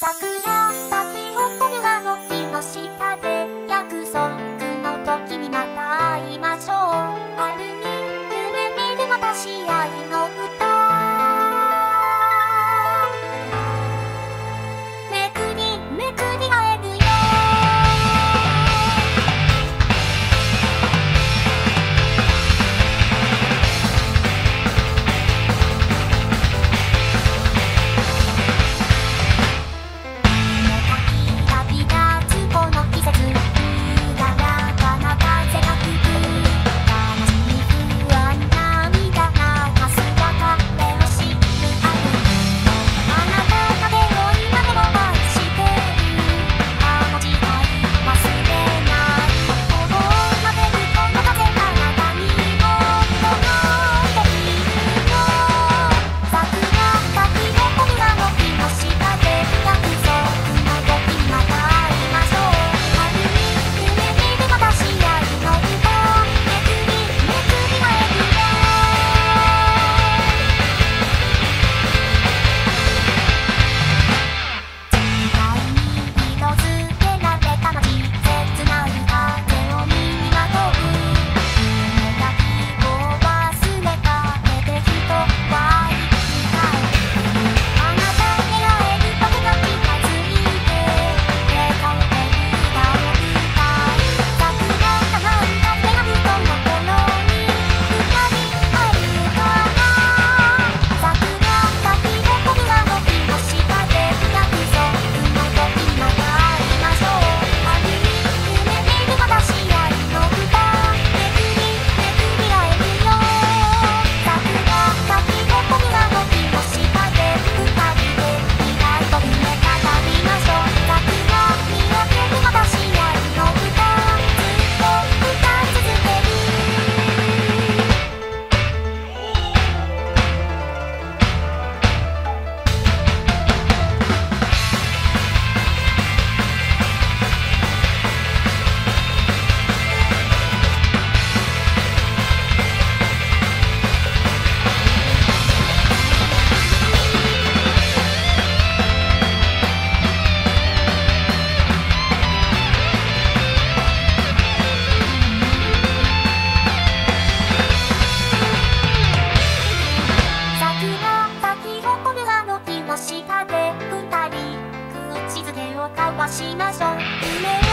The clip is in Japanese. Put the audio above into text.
桜。しましょう。